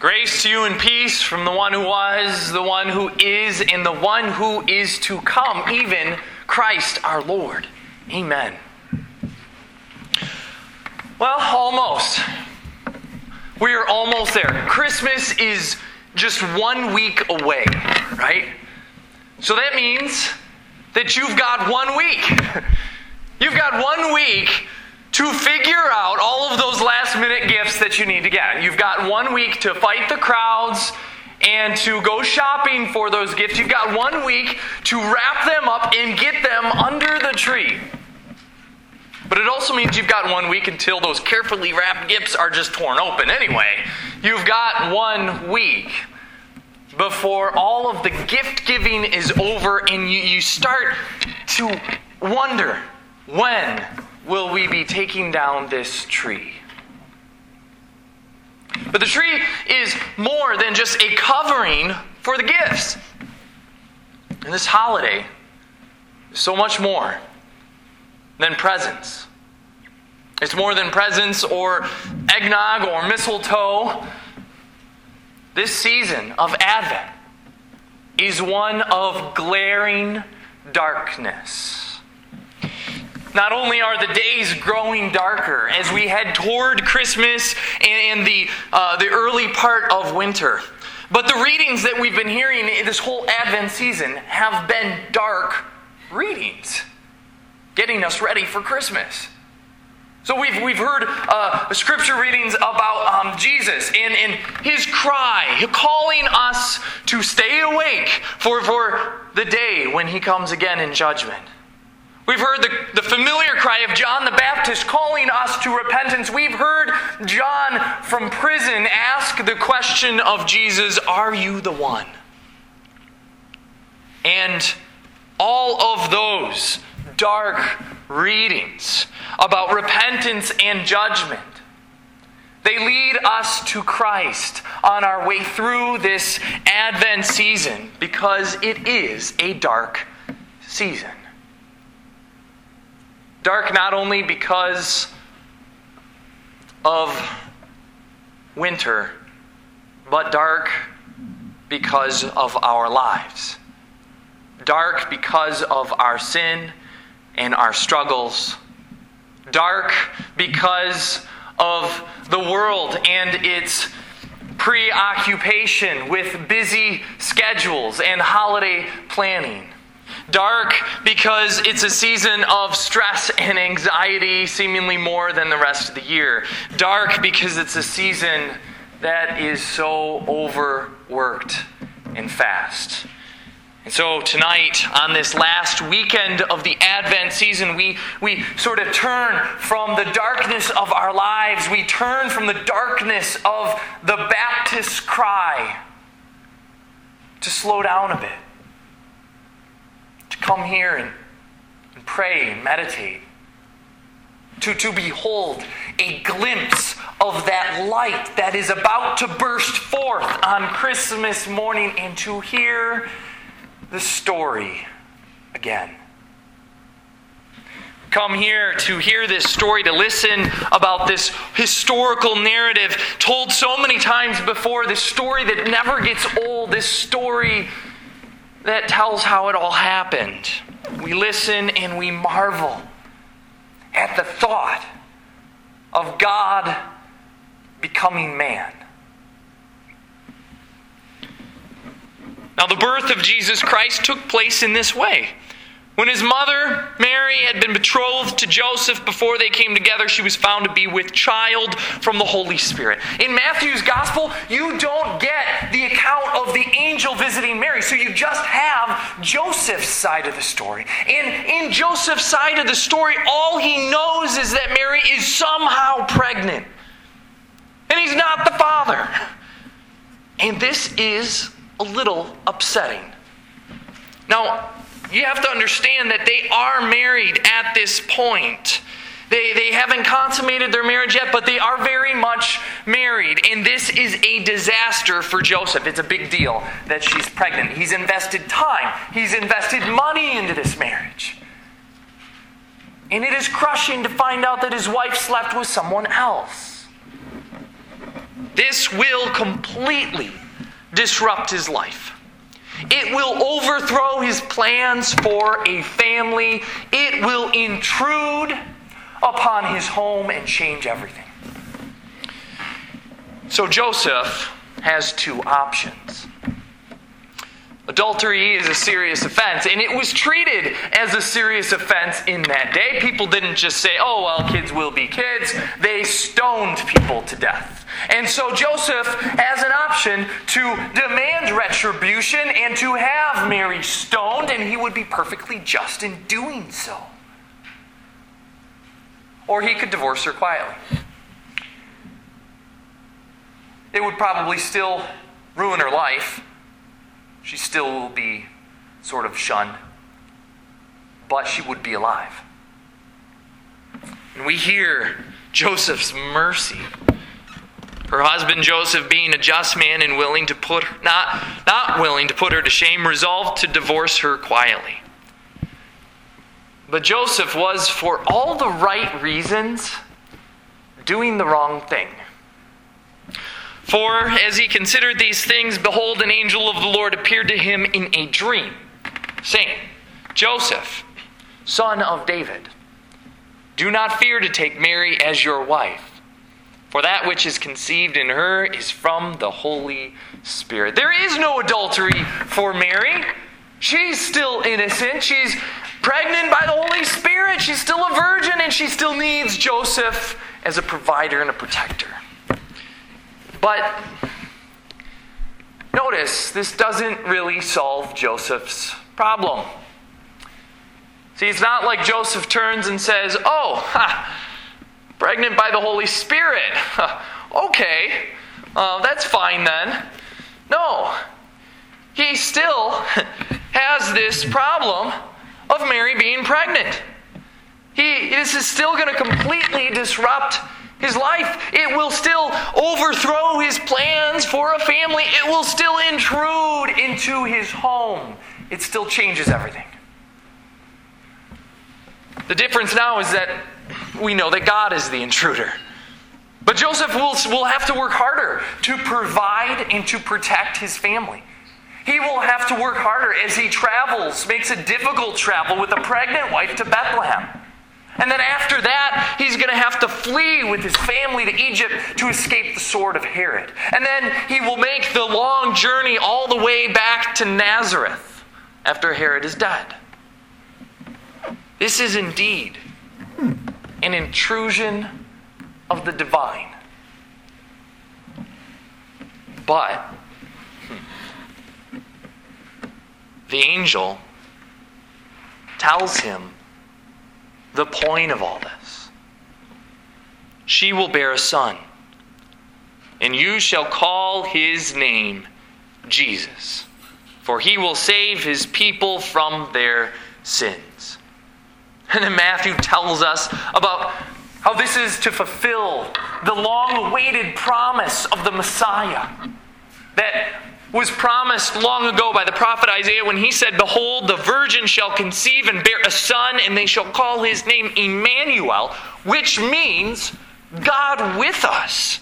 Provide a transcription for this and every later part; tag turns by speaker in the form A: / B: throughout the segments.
A: Grace to you and peace from the one who was, the one who is, and the one who is to come, even Christ our Lord. Amen. Well, almost. We are almost there. Christmas is just one week away, right? So that means that you've got one week. You've got one week to figure out all of those last minute gifts that you need to get. You've got one week to fight the crowds and to go shopping for those gifts. You've got one week to wrap them up and get them under the tree. But it also means you've got one week until those carefully wrapped gifts are just torn open anyway. You've got one week before all of the gift giving is over and you, you start to wonder when will we be taking down this tree? But the tree is more than just a covering for the gifts. And this holiday is so much more than presents. It's more than presents or eggnog or mistletoe. This season of Advent is one of glaring darkness. Not only are the days growing darker as we head toward Christmas and the, uh, the early part of winter, but the readings that we've been hearing this whole Advent season have been dark readings, getting us ready for Christmas. So we've, we've heard uh, scripture readings about um, Jesus and, and his cry, calling us to stay awake for, for the day when he comes again in judgment. We've heard the, the familiar cry of John the Baptist calling us to repentance. We've heard John from prison ask the question of Jesus, Are you the one? And all of those dark readings about repentance and judgment. They lead us to Christ on our way through this Advent season because it is a dark season. Dark not only because of winter, but dark because of our lives. Dark because of our sin and our struggles. Dark because of the world and its preoccupation with busy schedules and holiday planning. Dark because it's a season of stress and anxiety, seemingly more than the rest of the year. Dark because it's a season that is so overworked and fast. And so tonight, on this last weekend of the Advent season, we, we sort of turn from the darkness of our lives, we turn from the darkness of the Baptist cry to slow down a bit come here and, and pray and meditate. To, to behold a glimpse of that light that is about to burst forth on Christmas morning and to hear the story again. Come here to hear this story, to listen about this historical narrative told so many times before, this story that never gets old, this story that tells how it all happened. We listen and we marvel at the thought of God becoming man. Now, the birth of Jesus Christ took place in this way. When his mother, Mary, had been betrothed to Joseph before they came together, she was found to be with child from the Holy Spirit. In Matthew's gospel, you don't get the account of the angel visiting Mary, so you just have Joseph's side of the story. And in Joseph's side of the story, all he knows is that Mary is somehow pregnant. And he's not the father. And this is a little upsetting. Now, you have to understand that they are married at this point. They, they haven't consummated their marriage yet, but they are very much married. And this is a disaster for Joseph. It's a big deal that she's pregnant. He's invested time, he's invested money into this marriage. And it is crushing to find out that his wife slept with someone else. this will completely disrupt his life. It will overthrow his plans for a family. It will intrude upon his home and change everything. So Joseph has two options. Adultery is a serious offense, and it was treated as a serious offense in that day. People didn't just say, oh, well, kids will be kids. They stoned people to death. And so Joseph has an option to demand retribution and to have Mary stoned, and he would be perfectly just in doing so. Or he could divorce her quietly. It would probably still ruin her life she still will be sort of shunned, but she would be alive. And we hear Joseph's mercy. Her husband Joseph, being a just man and willing to put her, not, not willing to put her to shame, resolved to divorce her quietly. But Joseph was, for all the right reasons, doing the wrong thing. For as he considered these things, behold, an angel of the Lord appeared to him in a dream, saying, Joseph, son of David, do not fear to take Mary as your wife, for that which is conceived in her is from the Holy Spirit. There is no adultery for Mary. She's still innocent. She's pregnant by the Holy Spirit. She's still a virgin, and she still needs Joseph as a provider and a protector. But notice, this doesn't really solve Joseph's problem. See, it's not like Joseph turns and says, Oh, ha, pregnant by the Holy Spirit. okay, uh, that's fine then. No, he still has this problem of Mary being pregnant. He, this is still going to completely disrupt his life. It will still overthrow his plans for a family. It will still intrude into his home. It still changes everything. The difference now is that we know that God is the intruder. But Joseph will, will have to work harder to provide and to protect his family. He will have to work harder as he travels, makes a difficult travel with a pregnant wife to Bethlehem. And then after that, he's going to have to flee with his family to Egypt to escape the sword of Herod. And then he will make the long journey all the way back to Nazareth after Herod is dead. This is indeed an intrusion of the divine. But hmm, the angel tells him the point of all this. She will bear a son, and you shall call his name Jesus, for he will save his people from their sins. And then Matthew tells us about how this is to fulfill the long awaited promise of the Messiah that was promised long ago by the prophet Isaiah when he said, Behold, the virgin shall conceive and bear a son, and they shall call his name Emmanuel, which means God with us.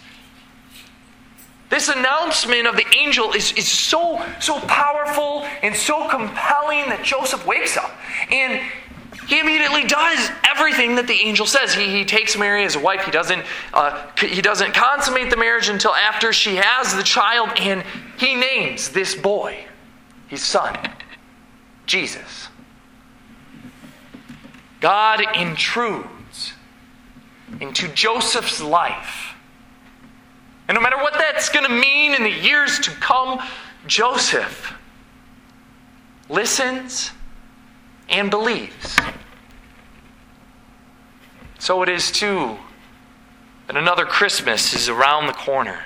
A: This announcement of the angel is, is so, so powerful and so compelling that Joseph wakes up. And he immediately does everything that the angel says. He, he takes Mary as a wife. He doesn't, uh, he doesn't consummate the marriage until after she has the child, and he names this boy, his son, Jesus. God intrudes into Joseph's life. And no matter what that's going to mean in the years to come, Joseph listens and believes. So it is too that another Christmas is around the corner.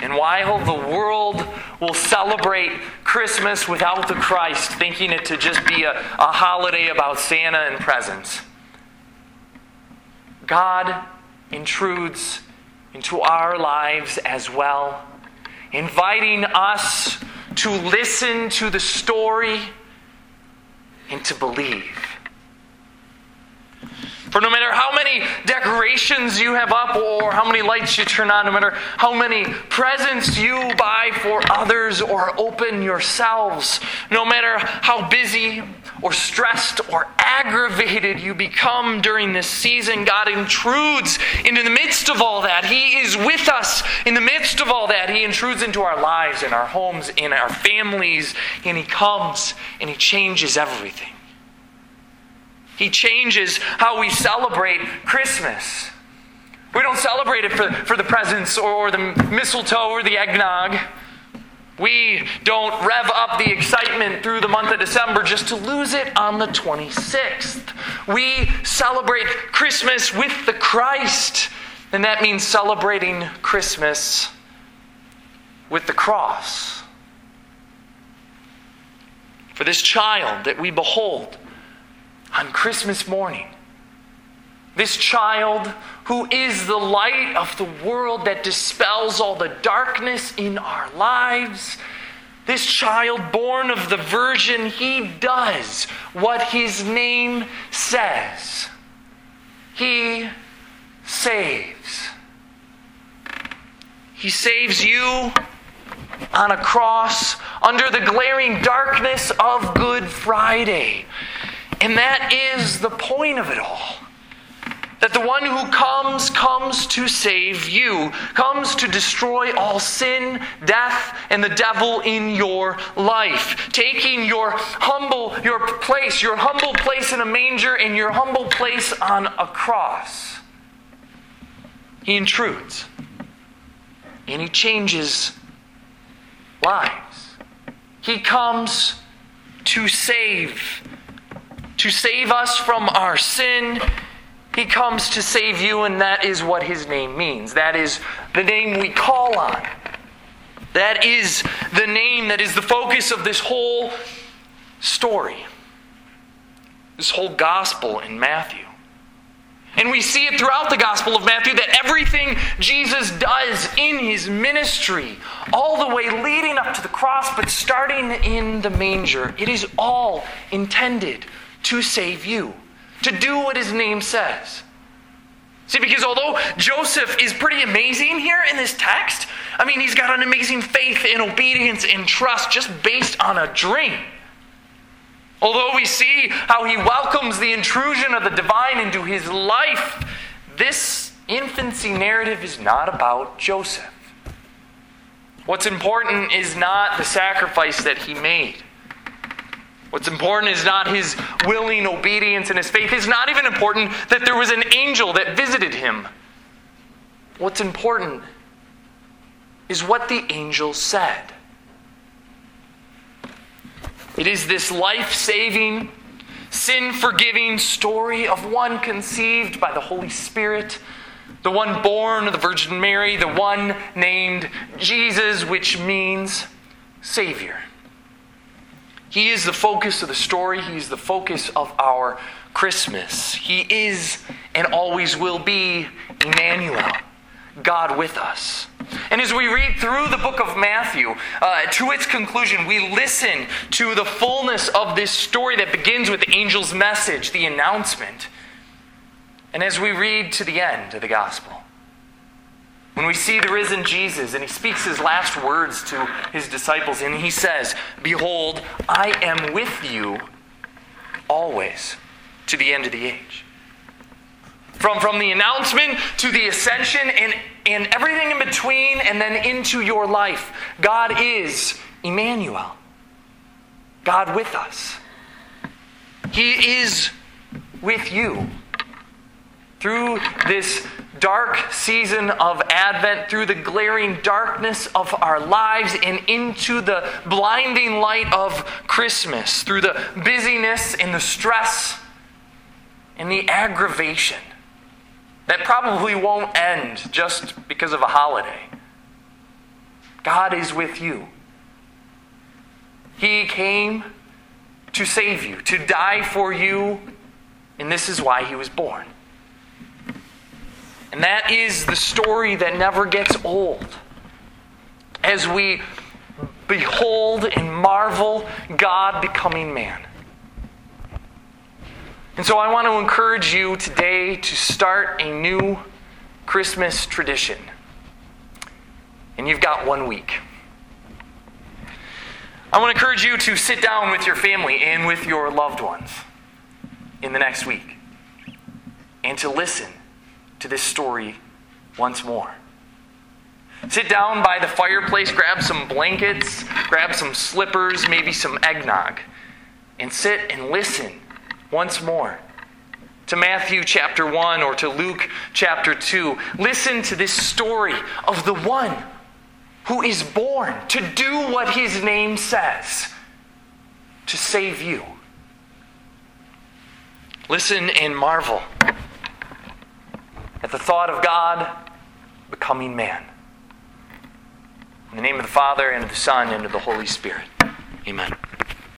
A: And while the world will celebrate Christmas without the Christ, thinking it to just be a, a holiday about Santa and presents, God intrudes into our lives as well, inviting us to listen to the story and to believe. No matter how many decorations you have up or how many lights you turn on, no matter how many presents you buy for others or open yourselves, no matter how busy or stressed or aggravated you become during this season, God intrudes into the midst of all that. He is with us in the midst of all that. He intrudes into our lives, in our homes, in our families, and He comes and He changes everything. He changes how we celebrate Christmas. We don't celebrate it for, for the presents or the mistletoe or the eggnog. We don't rev up the excitement through the month of December just to lose it on the 26th. We celebrate Christmas with the Christ, and that means celebrating Christmas with the cross. For this child that we behold, on Christmas morning. This child who is the light of the world that dispels all the darkness in our lives. This child born of the Virgin, he does what his name says. He saves. He saves you on a cross under the glaring darkness of Good Friday. And that is the point of it all. That the one who comes, comes to save you, comes to destroy all sin, death, and the devil in your life. Taking your humble, your place, your humble place in a manger and your humble place on a cross. He intrudes. And he changes lives. He comes to save to save us from our sin. He comes to save you, and that is what his name means. That is the name we call on. That is the name that is the focus of this whole story, this whole gospel in Matthew. And we see it throughout the Gospel of Matthew that everything Jesus does in his ministry, all the way leading up to the cross, but starting in the manger, it is all intended to save you, to do what his name says. See, because although Joseph is pretty amazing here in this text, I mean, he's got an amazing faith and obedience and trust just based on a dream. Although we see how he welcomes the intrusion of the divine into his life, this infancy narrative is not about Joseph. What's important is not the sacrifice that he made. What's important is not his willing obedience and his faith. It's not even important that there was an angel that visited him. What's important is what the angel said. It is this life saving, sin forgiving story of one conceived by the Holy Spirit, the one born of the Virgin Mary, the one named Jesus, which means Savior. He is the focus of the story. He is the focus of our Christmas. He is and always will be Emmanuel, God with us. And as we read through the book of Matthew uh, to its conclusion, we listen to the fullness of this story that begins with the angel's message, the announcement. And as we read to the end of the gospel, when we see the risen Jesus and he speaks his last words to his disciples, and he says, Behold, I am with you always to the end of the age. From, from the announcement to the ascension and, and everything in between, and then into your life, God is Emmanuel, God with us. He is with you through this dark season of Advent, through the glaring darkness of our lives, and into the blinding light of Christmas, through the busyness and the stress and the aggravation that probably won't end just because of a holiday. God is with you. He came to save you, to die for you, and this is why he was born. And that is the story that never gets old. As we behold and marvel God becoming man. And so I want to encourage you today to start a new Christmas tradition. And you've got one week. I want to encourage you to sit down with your family and with your loved ones in the next week and to listen to this story once more. Sit down by the fireplace, grab some blankets, grab some slippers, maybe some eggnog, and sit and listen once more to Matthew chapter 1 or to Luke chapter 2. Listen to this story of the one who is born to do what his name says to save you. Listen and marvel at the thought of God becoming man. In the name of the Father, and of the Son, and of the Holy Spirit. Amen.